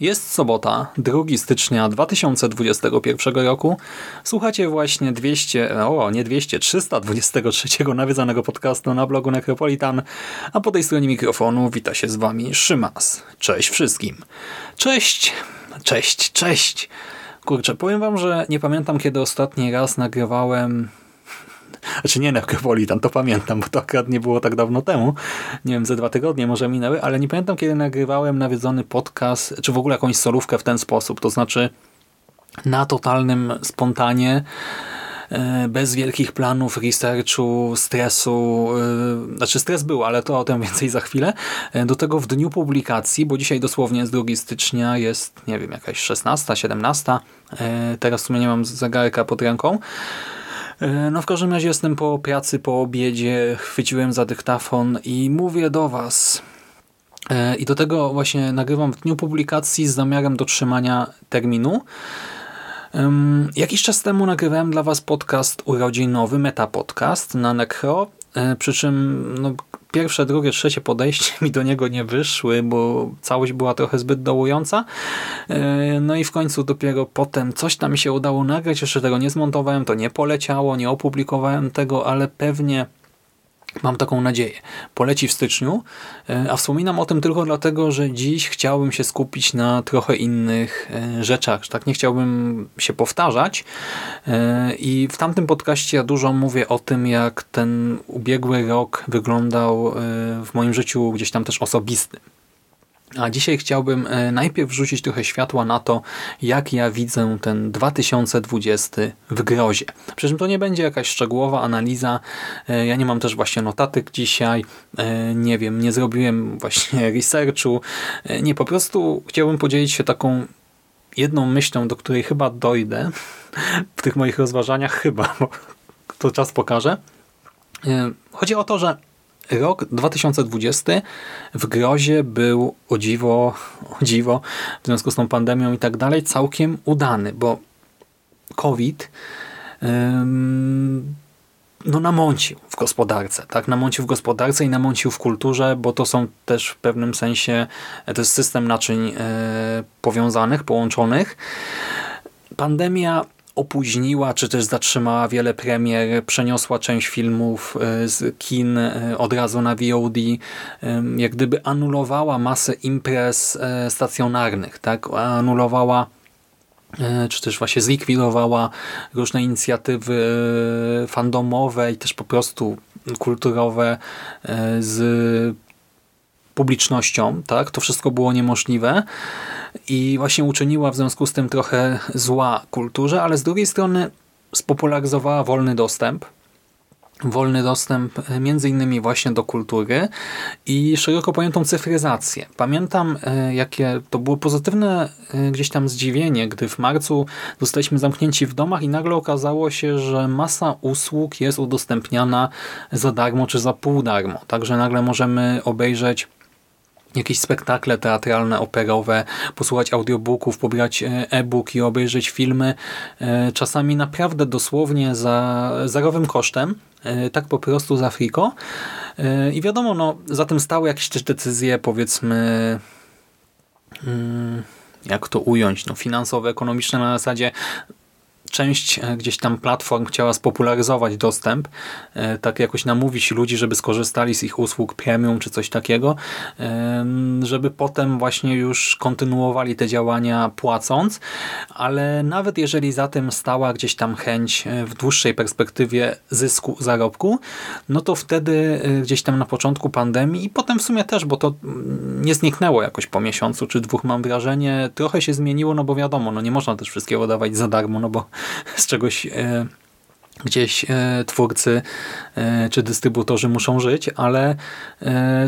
Jest sobota, 2 stycznia 2021 roku. Słuchacie właśnie 200, o nie 200, 323 nawiedzonego podcastu na blogu Necropolitan, a po tej stronie mikrofonu wita się z wami Szymas. Cześć wszystkim. Cześć, cześć, cześć. Kurczę, powiem wam, że nie pamiętam kiedy ostatni raz nagrywałem znaczy nie Necropolitan, to pamiętam, bo to akurat nie było tak dawno temu. Nie wiem, ze dwa tygodnie może minęły, ale nie pamiętam kiedy nagrywałem nawiedzony podcast, czy w ogóle jakąś solówkę w ten sposób. To znaczy na totalnym spontanie, e, bez wielkich planów, researchu, stresu. e, Znaczy stres był, ale to o tym więcej za chwilę. E, Do tego w dniu publikacji, bo dzisiaj dosłownie jest 2 stycznia, jest nie wiem, jakaś 16, 17. E, Teraz w sumie nie mam zegarka pod ręką. E, No w każdym razie jestem po pracy, po obiedzie, chwyciłem za dyktafon i mówię do Was. E, I do tego właśnie nagrywam w dniu publikacji z zamiarem dotrzymania terminu. Jakiś czas temu nagrywałem dla Was podcast urodzinowy, metapodcast na Necro, przy czym no, pierwsze, drugie, trzecie podejście mi do niego nie wyszły, bo całość była trochę zbyt dołująca. E, No i w końcu dopiero potem coś tam mi się udało nagrać, jeszcze tego nie zmontowałem, to nie poleciało, nie opublikowałem tego, ale pewnie Mam taką nadzieję. Poleci w styczniu, e, a wspominam o tym tylko dlatego, że dziś chciałbym się skupić na trochę innych e, rzeczach. Tak nie chciałbym się powtarzać E, i w tamtym podcaście ja dużo mówię o tym, jak ten ubiegły rok wyglądał w moim życiu gdzieś tam też osobistym. A dzisiaj chciałbym e, najpierw wrzucić trochę światła na to, jak ja widzę ten 2020 w grozie. Przy czym to nie będzie jakaś szczegółowa analiza. E, Ja nie mam też właśnie notatek dzisiaj. E, Nie wiem, nie zrobiłem właśnie researchu. Nie, po prostu chciałbym podzielić się taką jedną myślą, do której chyba dojdę w tych moich rozważaniach. Chyba, bo to czas pokaże. Chodzi o to, że rok 2020 w grozie był o dziwo, o dziwo w związku z tą pandemią i tak dalej całkiem udany, bo COVID no namącił w gospodarce, tak? Namącił w gospodarce i namącił w kulturze, bo to są też w pewnym sensie, to jest system naczyń e, powiązanych, połączonych. Pandemia opóźniła, czy też zatrzymała wiele premier, przeniosła część filmów e, z kin e, od razu na VOD, em, jak gdyby anulowała masę imprez e, stacjonarnych, tak? Anulowała e, czy też właśnie zlikwidowała różne inicjatywy e, fandomowe i też po prostu kulturowe e, z publicznością, tak? To wszystko było niemożliwe i właśnie uczyniła w związku z tym trochę zła kulturze, ale z drugiej strony spopularyzowała wolny dostęp. Wolny dostęp e, między innymi właśnie do kultury i szeroko pojętą cyfryzację. Pamiętam, e, jakie to było pozytywne e, gdzieś tam zdziwienie, gdy w marcu zostaliśmy zamknięci w domach i nagle okazało się, że masa usług jest udostępniana za darmo czy za pół darmo. Także nagle możemy obejrzeć jakieś spektakle teatralne, operowe, posłuchać audiobooków, pobrać e, e-book i obejrzeć filmy, e, czasami naprawdę dosłownie za zerowym kosztem, e, tak po prostu za friko. I wiadomo, no, za tym stały jakieś też decyzje, powiedzmy, mm, jak to ująć, no, finansowe, ekonomiczne na zasadzie część e, gdzieś tam platform chciała spopularyzować dostęp, e, tak jakoś namówić ludzi, żeby skorzystali z ich usług premium czy coś takiego, żeby potem właśnie już kontynuowali te działania płacąc, ale nawet jeżeli za tym stała gdzieś tam chęć e, w dłuższej perspektywie zysku, zarobku, no to wtedy gdzieś tam na początku pandemii i potem w sumie też, bo to mm, nie zniknęło jakoś po miesiącu czy dwóch mam wrażenie, trochę się zmieniło, no bo wiadomo, no nie można też wszystkiego dawać za darmo, no bo z czegoś e, gdzieś e, twórcy e, czy dystrybutorzy muszą żyć, ale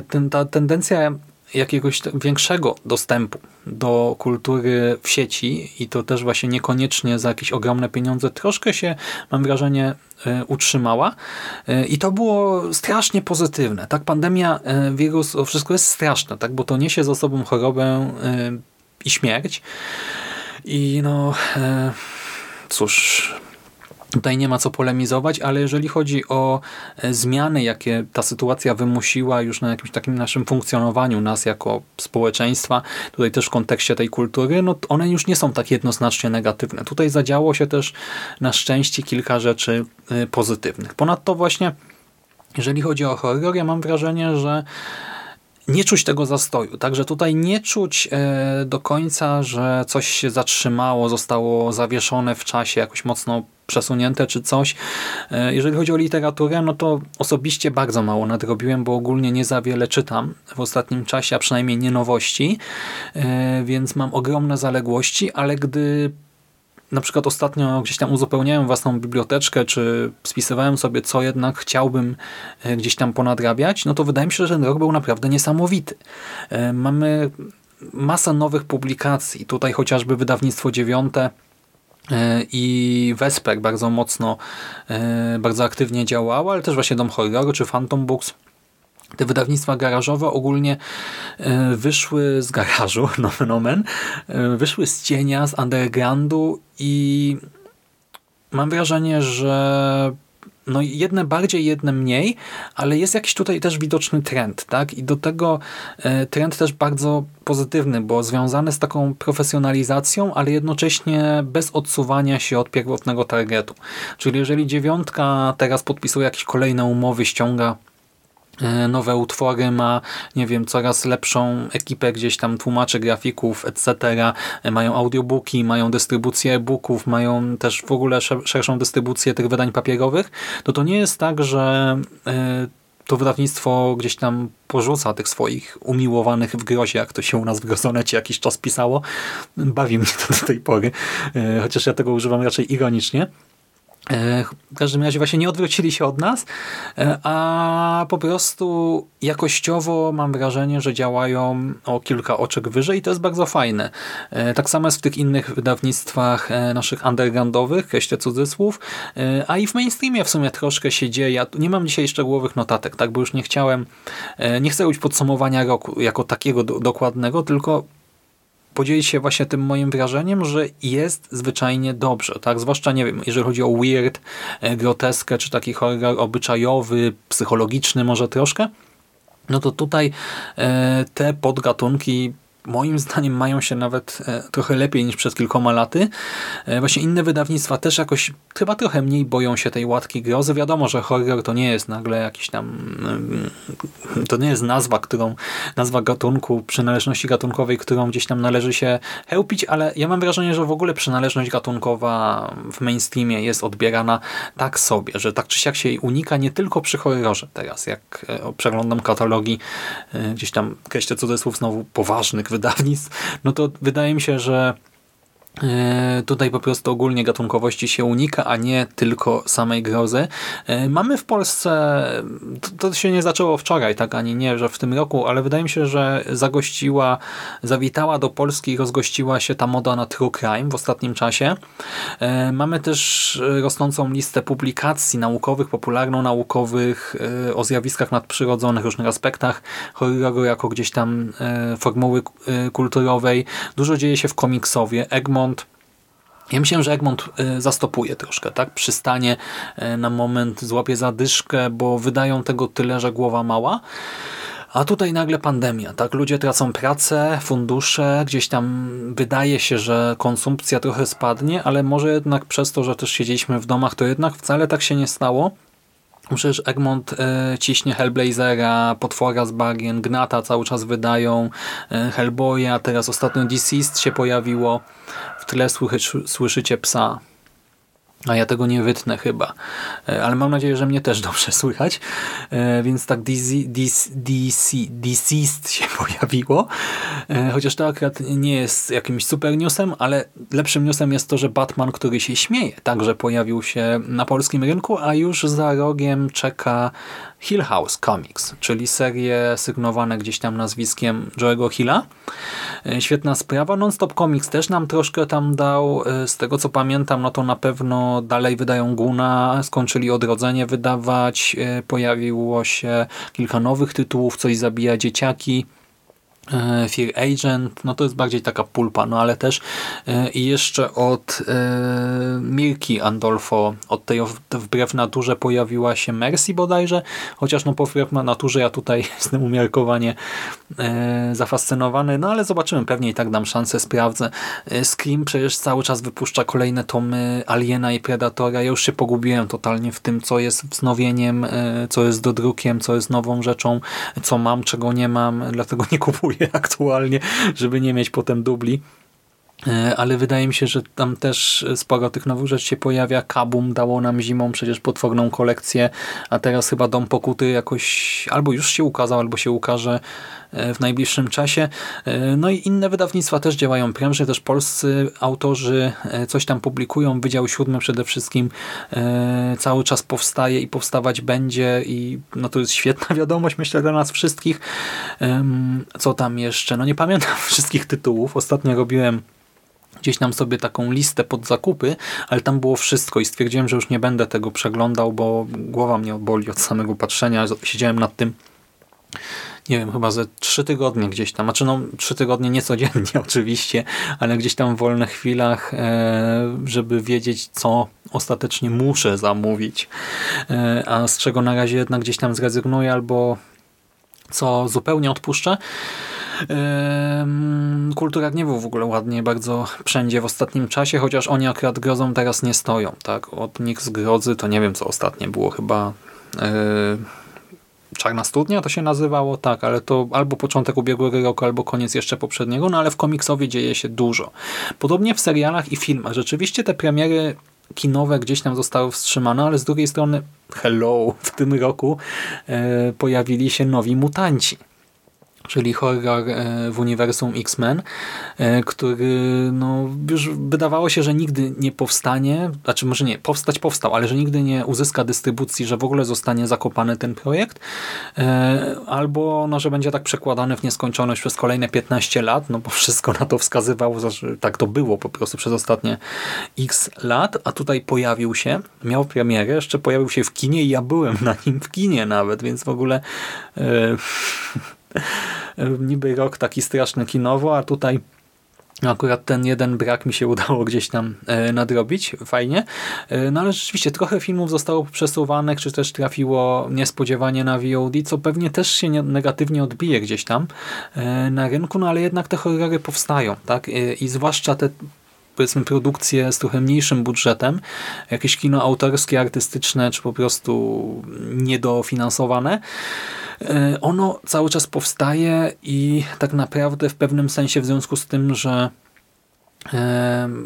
ten, ta tendencja jakiegoś większego dostępu do kultury w sieci i to też właśnie niekoniecznie za jakieś ogromne pieniądze troszkę się, mam wrażenie, utrzymała i to było strasznie pozytywne. Tak, pandemia, wirus, to wszystko jest straszne, tak, bo to niesie za sobą chorobę i śmierć i no cóż, Tutaj nie ma co polemizować, ale jeżeli chodzi o e, zmiany, jakie ta sytuacja wymusiła już na jakimś takim naszym funkcjonowaniu nas jako społeczeństwa, tutaj też w kontekście tej kultury, no one już nie są tak jednoznacznie negatywne. Tutaj zadziało się też na szczęście kilka rzeczy e, pozytywnych. Ponadto właśnie, jeżeli chodzi o horror, ja mam wrażenie, że nie czuć tego zastoju. Także tutaj nie czuć e, do końca, że coś się zatrzymało, zostało zawieszone w czasie, jakoś mocno przesunięte czy coś. E, jeżeli chodzi o literaturę, no to osobiście bardzo mało nadrobiłem, bo ogólnie nie za wiele czytam w ostatnim czasie, a przynajmniej nie nowości, e, więc mam ogromne zaległości, ale gdy na przykład ostatnio gdzieś tam uzupełniałem własną biblioteczkę, czy spisywałem sobie, co jednak chciałbym e, gdzieś tam ponadrabiać, no to wydaje mi się, że ten rok był naprawdę niesamowity. E, mamy masę nowych publikacji. Tutaj chociażby wydawnictwo dziewiąte e, i Vesper bardzo mocno, bardzo aktywnie działało, ale też właśnie Dom Horroru czy Phantom Books te wydawnictwa garażowe ogólnie e, wyszły z garażu, nomen omen, e, wyszły z cienia, z undergroundu i mam wrażenie, że no jedne bardziej, jedne mniej, ale jest jakiś tutaj też widoczny trend, tak? I do tego e, trend też bardzo pozytywny, bo związany z taką profesjonalizacją, ale jednocześnie bez odsuwania się od pierwotnego targetu. Czyli jeżeli dziewiątka teraz podpisuje jakieś kolejne umowy, ściąga nowe utwory, ma, nie wiem, coraz lepszą ekipę gdzieś tam tłumaczy grafików, etc. E, mają audiobooki, mają dystrybucję e-booków, mają też w ogóle szerszą dystrybucję tych wydań papierowych, to to nie jest tak, że e, to wydawnictwo gdzieś tam porzuca tych swoich umiłowanych w grozie, jak to się u nas w Grosonecie jakiś czas pisało. Bawi mnie to do tej pory, chociaż ja tego używam raczej ironicznie. E, w każdym razie właśnie nie odwrócili się od nas, e, a po prostu jakościowo mam wrażenie, że działają o kilka oczek wyżej i to jest bardzo fajne. E, tak samo jest w tych innych wydawnictwach naszych undergroundowych, jeszcze cudzysłów, a i w mainstreamie w sumie troszkę się dzieje. Ja nie mam dzisiaj szczegółowych notatek, tak, bo już nie chciałem, nie chcę robić podsumowania roku jako takiego dokładnego, tylko podzielić się właśnie tym moim wrażeniem, że jest zwyczajnie dobrze, tak? Zwłaszcza, nie wiem, jeżeli chodzi o weird, e, groteskę, czy taki horror obyczajowy, psychologiczny może troszkę, no to tutaj e, te podgatunki moim zdaniem mają się nawet e, trochę lepiej niż przed kilkoma laty. E, właśnie inne wydawnictwa też jakoś chyba trochę mniej boją się tej łatki grozy. Wiadomo, że horror to nie jest nagle jakiś tam to nie jest nazwa, którą nazwa gatunku, przynależności gatunkowej, którą gdzieś tam należy się chełpić, ale ja mam wrażenie, że w ogóle przynależność gatunkowa w mainstreamie jest odbierana tak sobie, że tak czy siak się jej unika nie tylko przy horrorze teraz, jak e, przeglądam katalogi gdzieś tam, kreślę cudzysłów znowu poważnych wydawnictw, no to wydaje mi się, że tutaj po prostu ogólnie gatunkowości się unika, a nie tylko samej grozy. E, mamy w Polsce, to się nie zaczęło wczoraj, tak ani nie, że w tym roku, ale wydaje mi się, że zagościła, zawitała do Polski i rozgościła się ta moda na true crime w ostatnim czasie. E, mamy też rosnącą listę publikacji naukowych, popularno-naukowych o zjawiskach nadprzyrodzonych, różnych aspektach horroru jako gdzieś tam formuły kulturowej. Dużo dzieje się w komiksowie. Egmont Egmont. Ja myślałem, że Egmont y, zastopuje troszkę, tak? Przystanie y, na moment, złapie zadyszkę, bo wydają tego tyle, że głowa mała. A tutaj nagle pandemia, tak? Ludzie tracą pracę, fundusze, gdzieś tam wydaje się, że konsumpcja trochę spadnie, ale może jednak przez to, że też siedzieliśmy w domach, to jednak wcale tak się nie stało. Przecież Egmont e, ciśnie Hellblazera, Potwora z Bagien, Gnata cały czas wydają, Hellboya, teraz ostatnio Deceased się pojawiło. W tle słyszy, słyszycie psa. A ja tego nie wytnę chyba. E, ale mam nadzieję, że mnie też dobrze słychać. E, więc tak Deceased się pojawiło. E, chociaż to akurat nie jest jakimś super newsem, ale lepszym newsem jest to, że Batman, który się śmieje, także pojawił się na polskim rynku, a już za rogiem czeka Hill House Comics, czyli serie sygnowane gdzieś tam nazwiskiem Joe'ego Hilla. E, świetna sprawa. Non-Stop Comics też nam troszkę tam dał. E, z tego co pamiętam, no to na pewno dalej wydają Guna, skończyli Odrodzenie wydawać, e, pojawiło się kilka nowych tytułów, coś zabija dzieciaki. E, Fear Agent, no to jest bardziej taka pulpa, no ale też e, i jeszcze od e, Mirki Andolfo, od tej Wbrew Naturze pojawiła się Mercy bodajże, chociaż no po Wbrew Naturze ja tutaj jestem umiarkowanie zafascynowany, no ale zobaczymy, pewnie i tak dam szansę, sprawdzę. Scream przecież cały czas wypuszcza kolejne tomy Aliena i Predatora, ja już się pogubiłem totalnie w tym, co jest wznowieniem, co jest dodrukiem, co jest nową rzeczą, co mam, czego nie mam, dlatego nie kupuję aktualnie, żeby nie mieć potem dubli. E, ale wydaje mi się, że tam też sporo tych nowych rzeczy się pojawia. Kabum dało nam zimą przecież potworną kolekcję, a teraz chyba Dom Pokuty jakoś albo już się ukazał, albo się ukaże w najbliższym czasie. E, no i inne wydawnictwa też działają prężnie, też polscy autorzy coś tam publikują. Wydział Siódmy przede wszystkim cały czas powstaje i powstawać będzie i no to jest świetna wiadomość, myślę, dla nas wszystkich. Co tam jeszcze? No nie pamiętam wszystkich tytułów. Ostatnio robiłem gdzieś tam sobie taką listę pod zakupy, ale tam było wszystko i stwierdziłem, że już nie będę tego przeglądał, bo głowa mnie boli od samego patrzenia. Siedziałem nad tym nie wiem, chyba ze trzy tygodnie gdzieś tam, znaczy no trzy tygodnie nie codziennie oczywiście, ale gdzieś tam w wolnych chwilach, e, żeby wiedzieć, co ostatecznie muszę zamówić, e, a z czego na razie jednak gdzieś tam zrezygnuję albo co zupełnie odpuszczę. Kultura Gniewu w ogóle ładnie bardzo wszędzie w ostatnim czasie, chociaż oni akurat grozą teraz nie stoją. tak Od z grozy to nie wiem co ostatnie było, chyba yy, Czarna Studnia to się nazywało, tak, ale to albo początek ubiegłego roku, albo koniec jeszcze poprzedniego, no ale w komiksowie dzieje się dużo. Podobnie w serialach i filmach. Rzeczywiście te premiery kinowe gdzieś tam zostały wstrzymane, ale z drugiej strony hello, w tym roku e, pojawili się nowi mutanci czyli horror e, w uniwersum X-Men, e, który no, już wydawało się, że nigdy nie powstanie, znaczy może nie, powstać powstał, ale że nigdy nie uzyska dystrybucji, że w ogóle zostanie zakopany ten projekt, e, albo no, że będzie tak przekładany w nieskończoność przez kolejne 15 lat, no bo wszystko na to wskazywało, że tak to było po prostu przez ostatnie x lat, a tutaj pojawił się, miał premierę, jeszcze pojawił się w kinie i ja byłem na nim w kinie nawet, więc w ogóle niby rok taki straszny kinowo, a tutaj Akurat ten jeden brak mi się udało gdzieś tam e, nadrobić, fajnie. E, no ale rzeczywiście trochę filmów zostało przesuwanych, czy też trafiło niespodziewanie na VOD, co pewnie też się negatywnie odbije gdzieś tam e, na rynku, no ale jednak te horrory powstają, tak? I zwłaszcza te powiedzmy produkcje z trochę mniejszym budżetem, jakieś kino autorskie, artystyczne, czy po prostu niedofinansowane, e, ono cały czas powstaje i tak naprawdę w pewnym sensie w związku z tym, że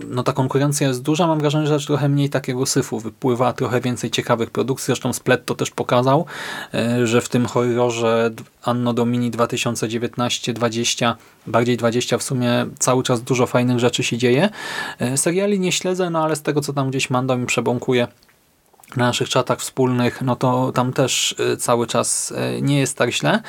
no ta konkurencja jest duża, mam wrażenie, że trochę mniej takiego syfu wypływa, trochę więcej ciekawych produkcji, zresztą Splet to też pokazał, e, że w tym horrorze Anno Domini 2019-20, bardziej 20 w sumie cały czas dużo fajnych rzeczy się dzieje. E, seriali nie śledzę, no ale z tego co tam gdzieś Mando mi przebąkuje na naszych czatach wspólnych, no to tam też e, cały czas nie jest tak źle.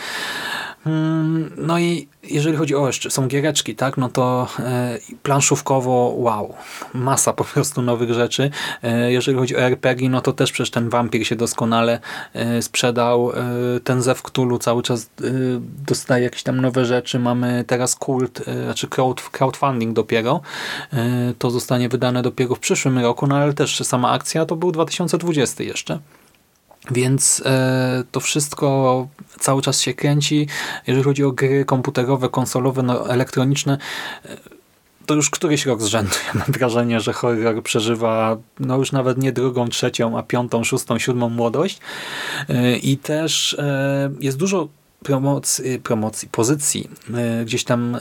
Mm, no i jeżeli chodzi o jeszcze, są giereczki, tak, no to e, planszówkowo wow, masa po prostu nowych rzeczy. E, jeżeli chodzi o RPG, no to też przecież ten Vampir się doskonale e, sprzedał. Ten Zew Cthulhu cały czas dostaje jakieś tam nowe rzeczy. Mamy teraz kult, znaczy crowd, crowdfunding dopiero. To zostanie wydane dopiero w przyszłym roku, no ale też sama akcja to był 2020 jeszcze. Więc e, to wszystko cały czas się kręci. Jeżeli chodzi o gry komputerowe, konsolowe, no, elektroniczne, e, to już któryś rok z rzędu. Ja mam wrażenie, że horror przeżywa no już nawet nie drugą, trzecią, a piątą, szóstą, siódmą młodość. E, I też e, jest dużo promocji, promocji pozycji e, gdzieś tam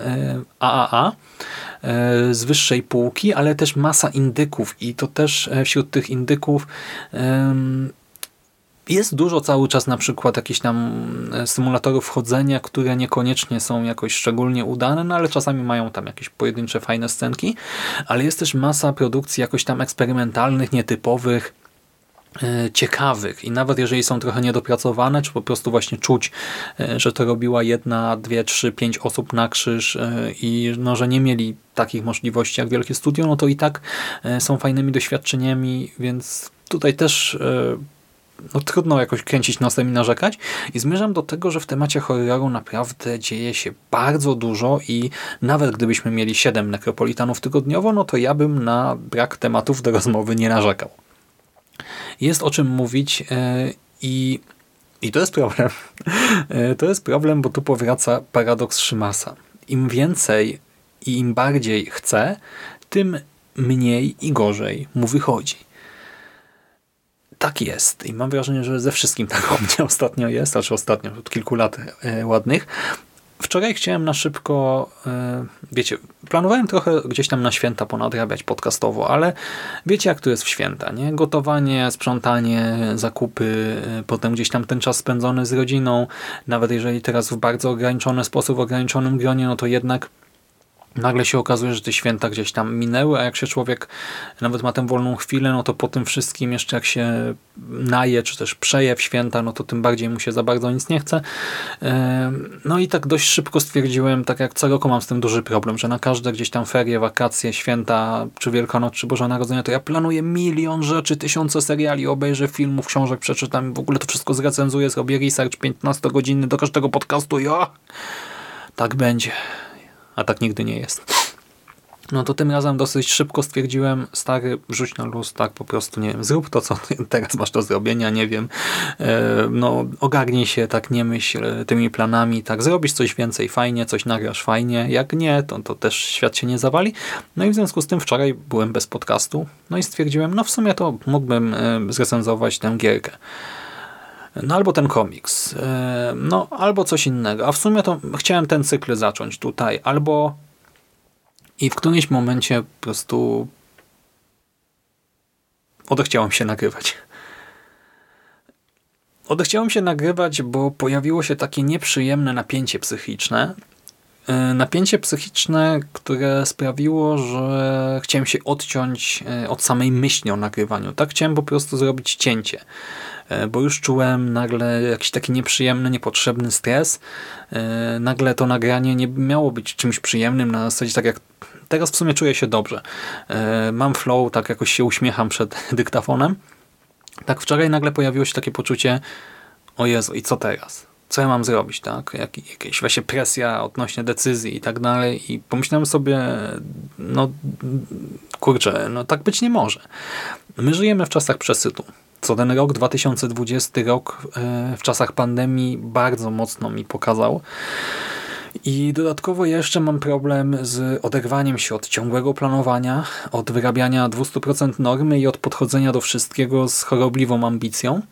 AAA z wyższej półki, ale też masa indyków i to też wśród tych indyków jest dużo cały czas na przykład jakichś tam e, symulatorów chodzenia, które niekoniecznie są jakoś szczególnie udane, no ale czasami mają tam jakieś pojedyncze fajne scenki, ale jest też masa produkcji jakoś tam eksperymentalnych, nietypowych, e, ciekawych. I nawet jeżeli są trochę niedopracowane, czy po prostu właśnie czuć, e, że to robiła jedna, dwie, trzy, pięć osób na krzyż i no, że nie mieli takich możliwości jak wielkie studio, no to i tak są fajnymi doświadczeniami, więc tutaj też no, trudno jakoś kręcić nosem i narzekać. I zmierzam do tego, że w temacie horroru naprawdę dzieje się bardzo dużo i nawet gdybyśmy mieli 7 nekropolitanów tygodniowo, no to ja bym na brak tematów do rozmowy nie narzekał. Jest o czym mówić e, i, i to jest problem. E, to jest problem, bo tu powraca paradoks Szymasa. Im więcej i im bardziej chcę, tym mniej i gorzej mu wychodzi tak jest i mam wrażenie, że ze wszystkim tak u mnie ostatnio jest, znaczy ostatnio, od kilku lat e, ładnych. Wczoraj chciałem na szybko, e, wiecie, planowałem trochę gdzieś tam na święta ponadrabiać podcastowo, ale wiecie jak to jest w święta, nie? Gotowanie, sprzątanie, zakupy, e, potem gdzieś tam ten czas spędzony z rodziną, nawet jeżeli teraz w bardzo ograniczony sposób, w ograniczonym gronie, no to jednak nagle się okazuje, że te święta gdzieś tam minęły, a jak się człowiek nawet ma tę wolną chwilę, no to po tym wszystkim jeszcze jak się naje, czy też przeje w święta, no to tym bardziej mu się za bardzo nic nie chce. No i tak dość szybko stwierdziłem, tak jak co roku mam z tym duży problem, że na każde gdzieś tam ferie, wakacje, święta, czy Wielkanoc, czy Boże Narodzenie, to ja planuję milion rzeczy, tysiące seriali, obejrzę filmów, książek, przeczytam, w ogóle to wszystko zrecenzuję, zrobię research 15 godzinny do każdego podcastu i o, tak będzie a tak nigdy nie jest. No to tym razem dosyć szybko stwierdziłem, stary, wrzuć na luz, tak po prostu, nie wiem, zrób to, co teraz masz do zrobienia, nie wiem, e, no ogarnij się, tak nie myśl tymi planami, tak zrobisz coś więcej fajnie, coś nagrasz fajnie, jak nie, to, to też świat się nie zawali. No i w związku z tym wczoraj byłem bez podcastu, no i stwierdziłem, no w sumie to mógłbym e, zrecenzować tę gierkę. No albo ten komiks, e, no albo coś innego. A w sumie to chciałem ten cykl zacząć tutaj, albo i w którymś momencie po prostu odechciałem się nagrywać. Odechciałem się nagrywać, bo pojawiło się takie nieprzyjemne napięcie psychiczne. E, napięcie psychiczne, które sprawiło, że chciałem się odciąć e, od samej myśli o nagrywaniu. Tak chciałem po prostu zrobić cięcie. E, bo już czułem nagle jakiś taki nieprzyjemny, niepotrzebny stres. Nagle to nagranie nie miało być czymś przyjemnym na zasadzie tak jak teraz w sumie czuję się dobrze. Mam flow, tak jakoś się uśmiecham przed dyktafonem. Tak wczoraj nagle pojawiło się takie poczucie o Jezu, i co teraz? Co ja mam zrobić, tak? Jak, jakieś właśnie presja odnośnie decyzji i tak dalej. I pomyślałem sobie, no kurczę, no tak być nie może. My żyjemy w czasach przesytu co ten rok 2020 rok e, w czasach pandemii bardzo mocno mi pokazał. I dodatkowo jeszcze mam problem z oderwaniem się od ciągłego planowania, od wyrabiania 200% normy i od podchodzenia do wszystkiego z chorobliwą ambicją.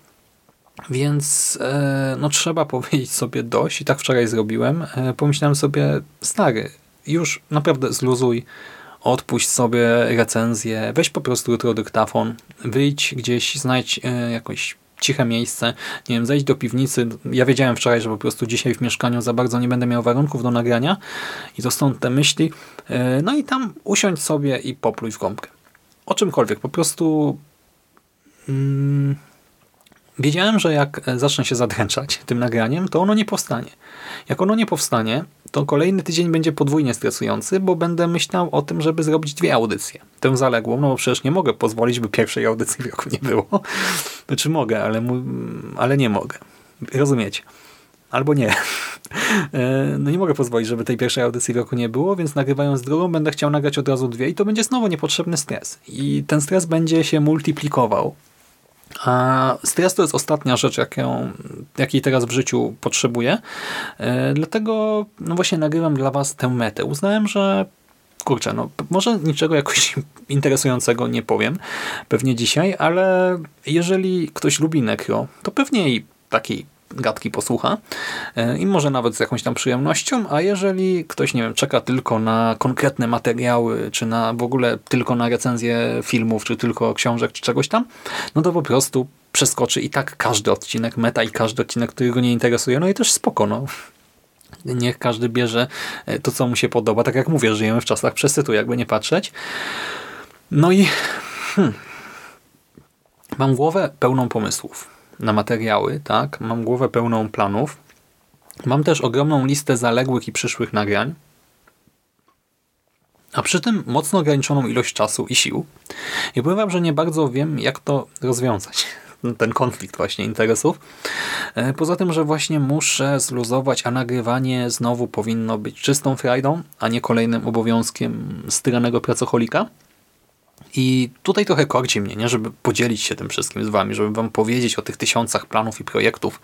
Więc e, no trzeba powiedzieć sobie dość i tak wczoraj zrobiłem. E, pomyślałem sobie, stary, już naprawdę zluzuj, odpuść sobie recenzję, weź po prostu jutro dyktafon, wyjdź gdzieś, znajdź e, jakieś ciche miejsce, nie wiem, zejdź do piwnicy. Ja wiedziałem wczoraj, że po prostu dzisiaj w mieszkaniu za bardzo nie będę miał warunków do nagrania i to stąd te myśli. No i tam usiądź sobie i popluj w gąbkę. O czymkolwiek, po prostu mm, wiedziałem, że jak zacznę się zadręczać tym nagraniem, to ono nie powstanie. Jak ono nie powstanie, to kolejny tydzień będzie podwójnie stresujący, bo będę myślał o tym, żeby zrobić dwie audycje. Tę zaległą, no bo przecież nie mogę pozwolić, by pierwszej audycji w roku nie było. Znaczy mogę, ale, ale nie mogę. Rozumiecie? Albo nie. E, no nie mogę pozwolić, żeby tej pierwszej audycji w roku nie było, więc nagrywając drugą będę chciał nagrać od razu dwie i to będzie znowu niepotrzebny stres. I ten stres będzie się multiplikował A stres to jest ostatnia rzecz, jaką, jakiej teraz w życiu potrzebuję. E, dlatego no właśnie nagrywam dla Was tę metę. Uznałem, że kurczę, no może niczego jakoś interesującego nie powiem pewnie dzisiaj, ale jeżeli ktoś lubi Necro, to pewnie i takiej gadki posłucha e, i może nawet z jakąś tam przyjemnością, a jeżeli ktoś, nie wiem, czeka tylko na konkretne materiały, czy na w ogóle tylko na recenzję filmów, czy tylko książek, czy czegoś tam, no to po prostu przeskoczy i tak każdy odcinek meta i każdy odcinek, który go nie interesuje, no i też spoko, no. Niech każdy bierze e, to, co mu się podoba. Tak jak mówię, żyjemy w czasach przesytu, jakby nie patrzeć. No i hmm, mam głowę pełną pomysłów na materiały, tak? Mam głowę pełną planów. Mam też ogromną listę zaległych i przyszłych nagrań. A przy tym mocno ograniczoną ilość czasu i sił. I powiem że nie bardzo wiem, jak to rozwiązać. Ten konflikt właśnie interesów. E, poza tym, że właśnie muszę zluzować, a nagrywanie znowu powinno być czystą frajdą, a nie kolejnym obowiązkiem styranego pracocholika. I tutaj trochę korci mnie, nie? żeby podzielić się tym wszystkim z wami, żeby wam powiedzieć o tych tysiącach planów i projektów,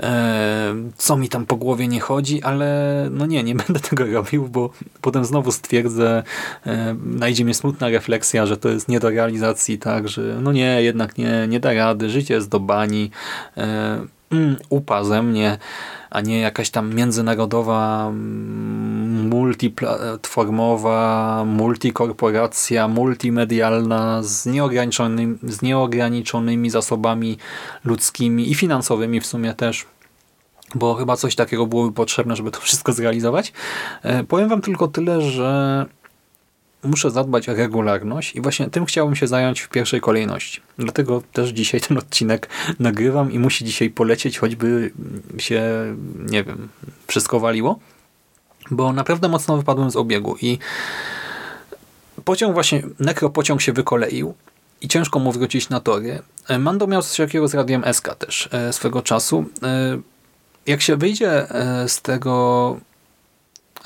e, co mi tam po głowie nie chodzi, ale no nie, nie będę tego robił, bo potem znowu stwierdzę, e, najdzie mnie smutna refleksja, że to jest nie do realizacji, tak, że no nie, jednak nie, nie da rady, życie jest do bani, e, mm, upa ze mnie, a nie jakaś tam międzynarodowa, mm, multiplatformowa, multikorporacja, multimedialna z nieograniczonymi, z nieograniczonymi zasobami ludzkimi i finansowymi w sumie też bo chyba coś takiego byłoby potrzebne, żeby to wszystko zrealizować. E, powiem Wam tylko tyle, że muszę zadbać o regularność i właśnie tym chciałbym się zająć w pierwszej kolejności. Dlatego też dzisiaj ten odcinek nagrywam i musi dzisiaj polecieć, choćby się, nie wiem, wszystko waliło, bo naprawdę mocno wypadłem z obiegu i pociąg właśnie, nekropociąg się wykoleił i ciężko mu wrócić na tory. Mando miał coś takiego z Radiem SK też e, swego czasu. E, jak się wyjdzie e, z tego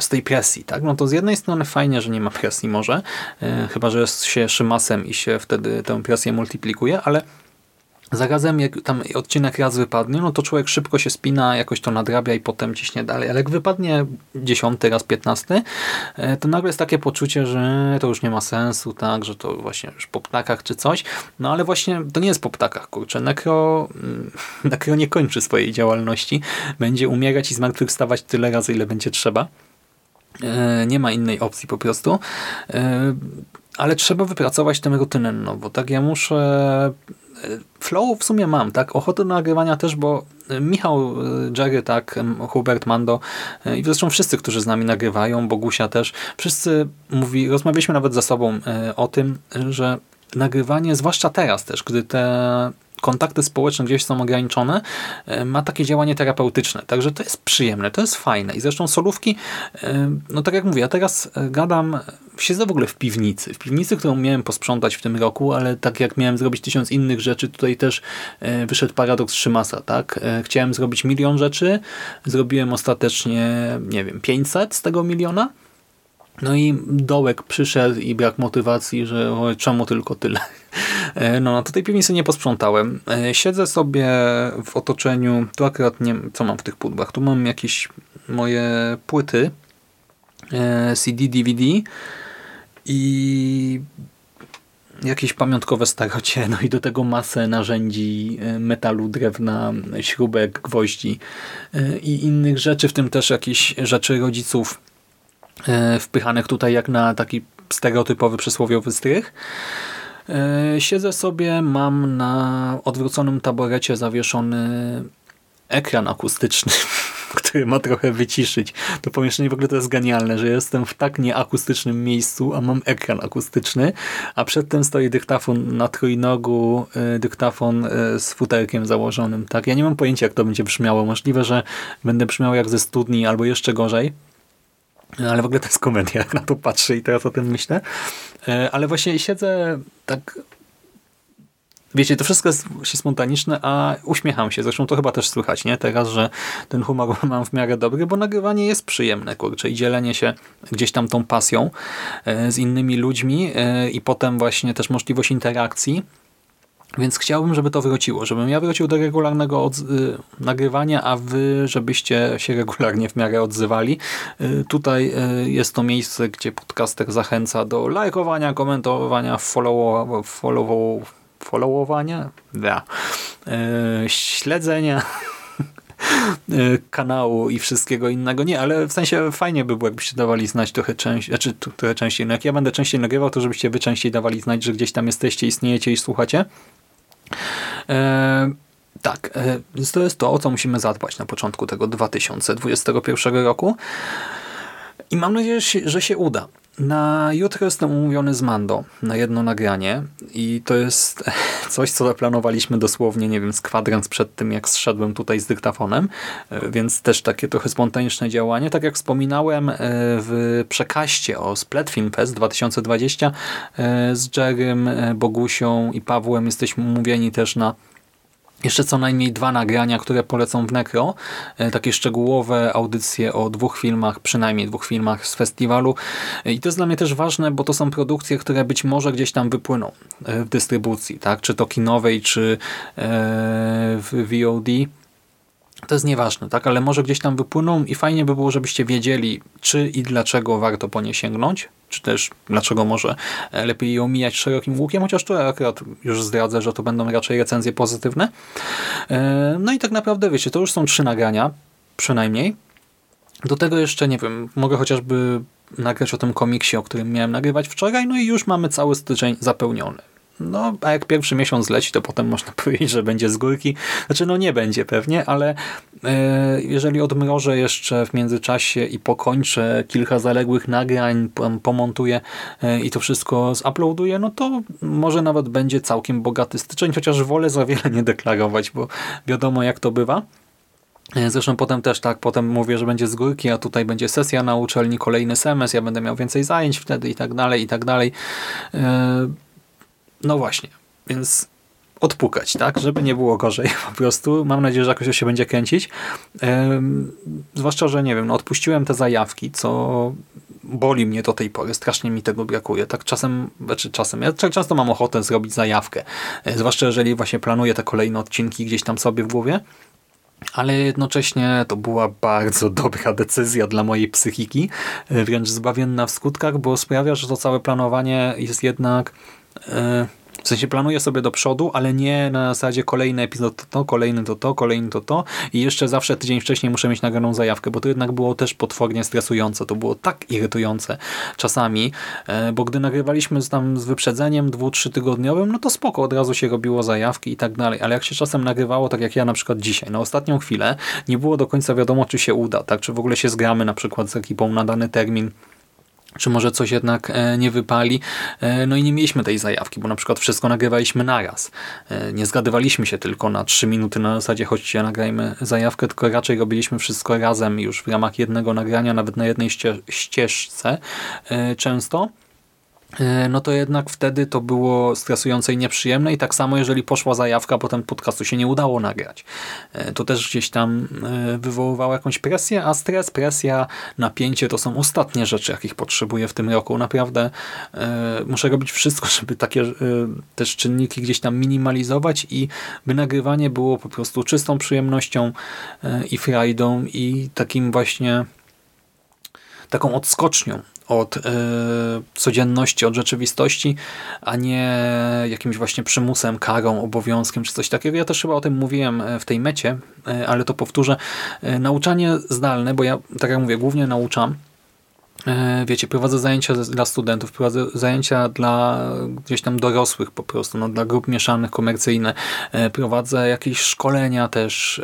z tej presji, tak? No to z jednej strony fajnie, że nie ma presji może, e, chyba, że jest się szymasem i się wtedy tę presję multiplikuje, ale Zarazem jak tam odcinek raz wypadnie, no to człowiek szybko się spina, jakoś to nadrabia i potem ciśnie dalej. Ale jak wypadnie dziesiąty raz, piętnasty, e, to nagle jest takie poczucie, że to już nie ma sensu, tak, że to właśnie już po ptakach czy coś. No ale właśnie to nie jest po ptakach, kurczę. Nekro, mm, nekro nie kończy swojej działalności. Będzie umierać i zmartwychwstawać tyle razy, ile będzie trzeba. E, nie ma innej opcji po prostu. E, ale trzeba wypracować tę rutynę bo Tak, ja muszę... E, flow w sumie mam, tak? Ochotę do nagrywania też, bo Michał, Jerry, tak, Hubert, Mando i zresztą wszyscy, którzy z nami nagrywają, Bogusia też, wszyscy mówi, rozmawialiśmy nawet ze sobą o tym, że nagrywanie, zwłaszcza teraz też, gdy te kontakty społeczne gdzieś są ograniczone, e, ma takie działanie terapeutyczne. Także to jest przyjemne, to jest fajne. I zresztą solówki, e, no tak jak mówię, ja teraz e, gadam, siedzę w ogóle w piwnicy. W piwnicy, którą miałem posprzątać w tym roku, ale tak jak miałem zrobić tysiąc innych rzeczy, tutaj też wyszedł paradoks Szymasa, tak? Chciałem zrobić milion rzeczy, zrobiłem ostatecznie, nie wiem, 500 z tego miliona, no i dołek przyszedł i brak motywacji, że o, czemu tylko tyle. E, no, tutaj piwnicy nie posprzątałem. E, siedzę sobie w otoczeniu, tu akurat nie co mam w tych pudłach. Tu mam jakieś moje płyty e, CD, DVD i jakieś pamiątkowe starocie, no i do tego masę narzędzi metalu, drewna, śrubek, gwoździ i innych rzeczy, w tym też jakieś rzeczy rodziców wpychanych tutaj jak na taki stereotypowy przysłowiowy strych. E, siedzę sobie, mam na odwróconym taborecie zawieszony ekran akustyczny, który ma trochę wyciszyć. To pomieszczenie w ogóle to jest genialne, że jestem w tak nieakustycznym miejscu, a mam ekran akustyczny, a przedtem stoi dyktafon na trójnogu, e, dyktafon z futerkiem założonym. Tak, Ja nie mam pojęcia, jak to będzie brzmiało. Możliwe, że będę brzmiał jak ze studni, albo jeszcze gorzej. Ale w ogóle to jest komedia, jak na to patrzę i teraz o tym myślę. E, ale właśnie siedzę tak... Wiecie, to wszystko jest spontaniczne, a uśmiecham się. Zresztą to chyba też słychać, nie? Teraz, że ten humor mam w miarę dobry, bo nagrywanie jest przyjemne, kurczę, i dzielenie się gdzieś tam tą pasją e, z innymi ludźmi e, i potem właśnie też możliwość interakcji Więc chciałbym, żeby to wróciło, żebym ja wrócił do regularnego y, nagrywania, a wy, żebyście się regularnie w miarę odzywali. Y, tutaj y, jest to miejsce, gdzie podcaster zachęca do lajkowania, komentowania, follow, follow, followowania, ja. śledzenia kanału i wszystkiego innego. Nie, ale w sensie fajnie by było, jakbyście dawali znać trochę częściej, znaczy trochę częściej. No jak ja będę częściej nagrywał, to żebyście wy częściej dawali znać, że gdzieś tam jesteście, istniejecie i słuchacie. E, tak, e, więc to jest to, o co musimy zadbać na początku tego 2021 roku. I mam nadzieję, że się uda. Na jutro jestem umówiony z Mando na jedno nagranie i to jest coś, co zaplanowaliśmy dosłownie, nie wiem, z kwadrans przed tym, jak zszedłem tutaj z dyktafonem, e, więc też takie trochę spontaniczne działanie. Tak jak wspominałem w przekaście o Split Film Fest 2020 z Jerrym, Bogusią i Pawłem jesteśmy umówieni też na jeszcze co najmniej dwa nagrania, które polecą w Necro. E, takie szczegółowe audycje o dwóch filmach, przynajmniej dwóch filmach z festiwalu. E, I to jest dla mnie też ważne, bo to są produkcje, które być może gdzieś tam wypłyną e, w dystrybucji, tak? czy to kinowej, czy w VOD to jest nieważne, tak? ale może gdzieś tam wypłyną i fajnie by było, żebyście wiedzieli, czy i dlaczego warto po nie sięgnąć, czy też dlaczego może lepiej je omijać szerokim łukiem, chociaż tu akurat już zdradzę, że to będą raczej recenzje pozytywne. E, no i tak naprawdę, wiecie, to już są trzy nagrania, przynajmniej. Do tego jeszcze, nie wiem, mogę chociażby nagrać o tym komiksie, o którym miałem nagrywać wczoraj, no i już mamy cały styczeń zapełniony. No, a jak pierwszy miesiąc leci, to potem można powiedzieć, że będzie z górki. Znaczy, no nie będzie pewnie, ale e, jeżeli odmrożę jeszcze w międzyczasie i pokończę kilka zaległych nagrań, pomontuję e, i to wszystko zuploaduję, no to może nawet będzie całkiem bogaty styczeń, chociaż wolę za wiele nie deklarować, bo wiadomo jak to bywa. E, zresztą potem też tak, potem mówię, że będzie z górki, a tutaj będzie sesja na uczelni, kolejny semestr, ja będę miał więcej zajęć wtedy i tak dalej, i tak dalej. No właśnie, więc odpukać, tak, żeby nie było gorzej po prostu. Mam nadzieję, że jakoś to się będzie kręcić. Zwłaszcza, że nie wiem, no odpuściłem te zajawki, co boli mnie do tej pory, strasznie mi tego brakuje. Tak czasem, znaczy czasem, ja często mam ochotę zrobić zajawkę, e, zwłaszcza jeżeli właśnie planuję te kolejne odcinki gdzieś tam sobie w głowie, ale jednocześnie to była bardzo dobra decyzja dla mojej psychiki, e, wręcz zbawienna w skutkach, bo sprawia, że to całe planowanie jest jednak w sensie planuję sobie do przodu, ale nie na zasadzie kolejny epizod to to, kolejny to to, kolejny to to. I jeszcze zawsze tydzień wcześniej muszę mieć nagraną zajawkę, bo to jednak było też potwornie stresujące. To było tak irytujące czasami, e, bo gdy nagrywaliśmy tam z wyprzedzeniem dwu, trzy tygodniowym, no to spoko, od razu się robiło zajawki i tak dalej, ale jak się czasem nagrywało, tak jak ja na przykład dzisiaj, na ostatnią chwilę, nie było do końca wiadomo, czy się uda, tak, czy w ogóle się zgramy na przykład z ekipą na dany termin, czy może coś jednak e, nie wypali. E, no i nie mieliśmy tej zajawki, bo na przykład wszystko nagrywaliśmy naraz. E, nie zgadywaliśmy się tylko na trzy minuty na zasadzie chodźcie, nagrajmy zajawkę, tylko raczej robiliśmy wszystko razem już w ramach jednego nagrania, nawet na jednej ścieżce często. E, no to jednak wtedy to było stresujące i nieprzyjemne i tak samo jeżeli poszła zajawka, potem podcastu się nie udało nagrać. E, to też gdzieś tam e, wywoływało jakąś presję, a stres, presja, napięcie to są ostatnie rzeczy, jakich potrzebuję w tym roku. Naprawdę muszę robić wszystko, żeby takie też czynniki gdzieś tam minimalizować i by nagrywanie było po prostu czystą przyjemnością i frajdą i takim właśnie taką odskocznią od y, codzienności, od rzeczywistości, a nie jakimś właśnie przymusem, karą, obowiązkiem czy coś takiego. Ja też chyba o tym mówiłem e, w tej mecie, y, ale to powtórzę. Y, nauczanie zdalne, bo ja, tak jak mówię, głównie nauczam wiecie, prowadzę zajęcia dla studentów, prowadzę zajęcia dla gdzieś tam dorosłych po prostu, no, dla grup mieszanych, komercyjne. E, prowadzę jakieś szkolenia też e,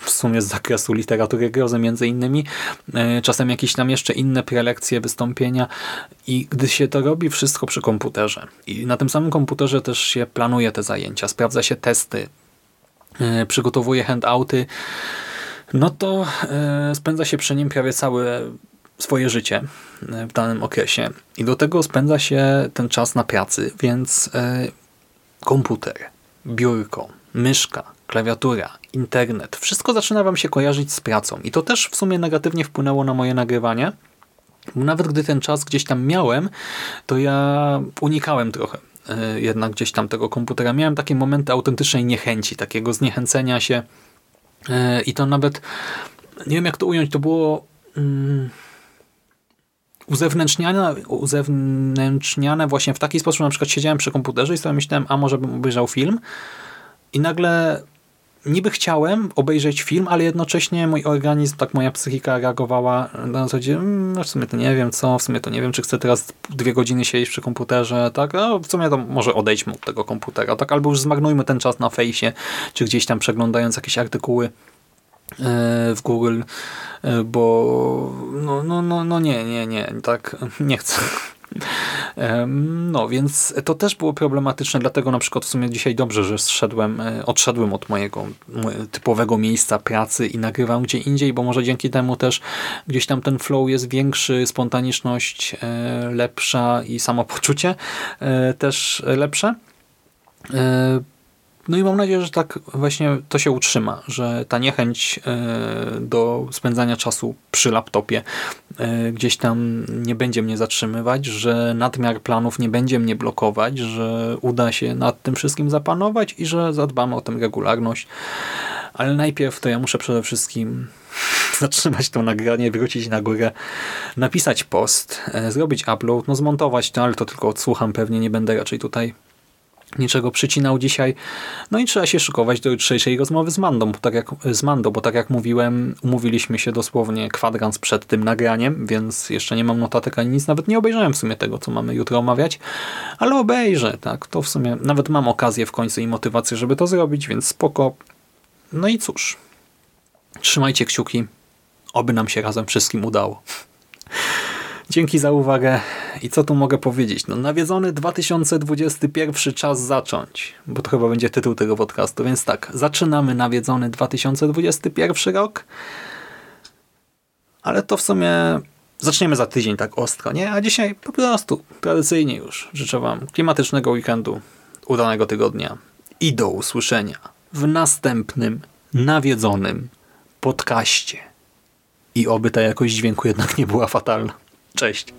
w sumie z zakresu literatury grozy między innymi. Czasem jakieś tam jeszcze inne prelekcje, wystąpienia i gdy się to robi wszystko przy komputerze i na tym samym komputerze też się planuje te zajęcia, sprawdza się testy, przygotowuje handouty, no to spędza się przy nim prawie cały swoje życie e, w danym okresie i do tego spędza się ten czas na pracy, więc e, komputer, biurko, myszka, klawiatura, internet, wszystko zaczyna Wam się kojarzyć z pracą i to też w sumie negatywnie wpłynęło na moje nagrywanie, bo nawet gdy ten czas gdzieś tam miałem, to ja unikałem trochę y, jednak gdzieś tam tego komputera. Miałem takie momenty autentycznej niechęci, takiego zniechęcenia się i to nawet, nie wiem jak to ująć, to było um, uzewnętrzniane, uzewnętrzniane właśnie w taki sposób, na przykład siedziałem przy komputerze i sobie myślałem, a może bym obejrzał film. I nagle niby chciałem obejrzeć film, ale jednocześnie mój organizm, tak moja psychika reagowała na zasadzie, mm, no w sumie to nie wiem co, w sumie to nie wiem, czy chcę teraz dwie godziny siedzieć przy komputerze, tak, no w sumie to może odejdźmy od tego komputera, tak, albo już zmarnujmy ten czas na fejsie, czy gdzieś tam przeglądając jakieś artykuły w Google, e, bo no, no, no, no nie, nie, nie, tak, nie chcę. No, więc to też było problematyczne, dlatego na przykład w sumie dzisiaj dobrze, że zszedłem, e, odszedłem od mojego typowego miejsca pracy i nagrywam gdzie indziej, bo może dzięki temu też gdzieś tam ten flow jest większy, spontaniczność e, lepsza i samopoczucie e, też lepsze. No i mam nadzieję, że tak właśnie to się utrzyma, że ta niechęć e, do spędzania czasu przy laptopie e, gdzieś tam nie będzie mnie zatrzymywać, że nadmiar planów nie będzie mnie blokować, że uda się nad tym wszystkim zapanować i że zadbamy o tę regularność. Ale najpierw to ja muszę przede wszystkim zatrzymać to nagranie, wrócić na górę, napisać post, e, zrobić upload, no zmontować to, ale to tylko odsłucham pewnie, nie będę raczej tutaj niczego przycinał dzisiaj. No i trzeba się szykować do jutrzejszej rozmowy z Mandą, bo tak jak, z Mando, bo tak jak mówiłem, umówiliśmy się dosłownie kwadrans przed tym nagraniem, więc jeszcze nie mam notatek ani nic, nawet nie obejrzałem w sumie tego, co mamy jutro omawiać, ale obejrzę, tak, to w sumie nawet mam okazję w końcu i motywację, żeby to zrobić, więc spoko. No i cóż, trzymajcie kciuki, oby nam się razem wszystkim udało. Dzięki za uwagę. I co tu mogę powiedzieć? No, nawiedzony 2021 czas zacząć, bo to chyba będzie tytuł tego podcastu, więc tak, zaczynamy nawiedzony 2021 rok, ale to w sumie zaczniemy za tydzień tak ostro, nie? A dzisiaj po prostu tradycyjnie już życzę Wam klimatycznego weekendu, udanego tygodnia i do usłyszenia w następnym nawiedzonym podcaście. I oby ta jakość dźwięku jednak nie była fatalna. Cześć.